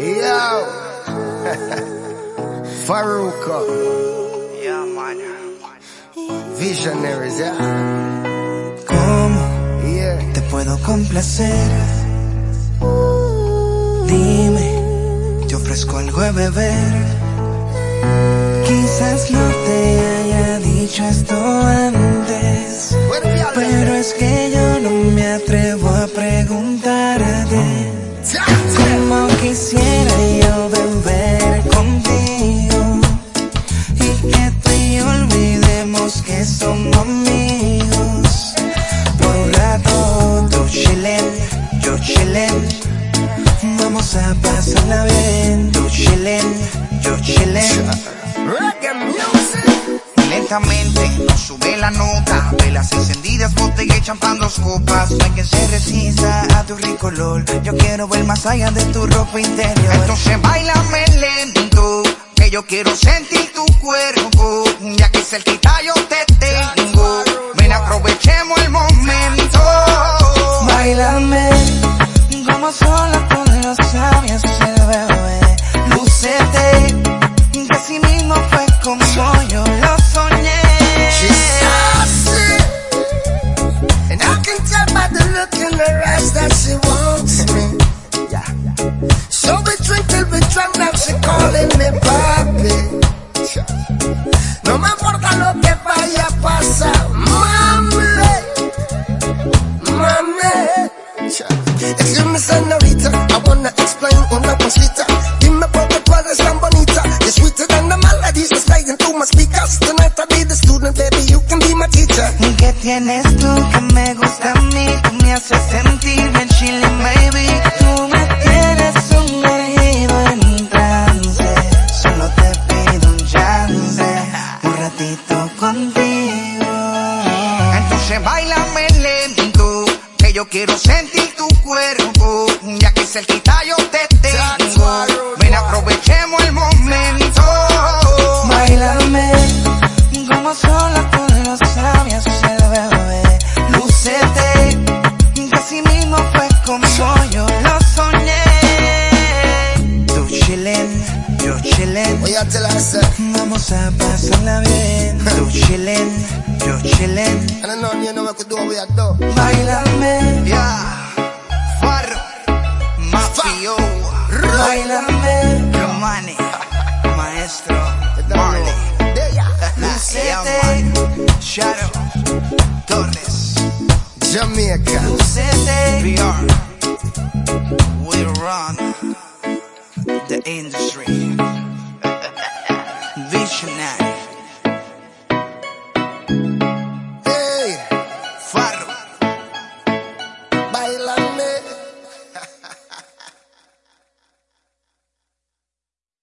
Yo. Faruka. Yeah, man. Visionaries, yeah. ¿Cómo Yeah. te puedo complacer? Dime, te ofrezco algo de beber. Quizás no te haya dicho esto antes, que somos amigos. Por un rato tú chillen, yo chillen, vamos a pasarla bien. Tú chillen, yo chillen. Lentamente nos sube la nota, velas encendidas, botella y champán, dos copas. No hay quien se resista a tu rico olor. Yo quiero ver más allá de tu ropa interior. Entonces bailame lento, que yo quiero sentir tu cuerpo. Ya que cerquita yo te tengo, ven aprovechemos el momento. Bailame como sola con los labios el bebé. Lucete, que así mismo fue como yo lo soñé. She's sassy. And I can tell by the look in her eyes that be the student, baby, you can be my teacher. ¿Y qué tienes tú que me gusta a mí? Tú me haces sentir bien chilling, baby. Tú me tienes sumergido en trance. Solo te pido un chance, un ratito contigo. Entonces bailame lento, que yo quiero sentir tu cuerpo. Ya que cerquita yo te tengo, con los labios el bebé. Lucete, que así mismo fue como yo lo soñé. Tú chillen, yo chillen. Vamos a pasarla bien. Tú chillen, yo chillen. Bailame, Yeah, Farro, Mafio, bailame. Torres, Jamaica, UCC, We run the industry. Visionary.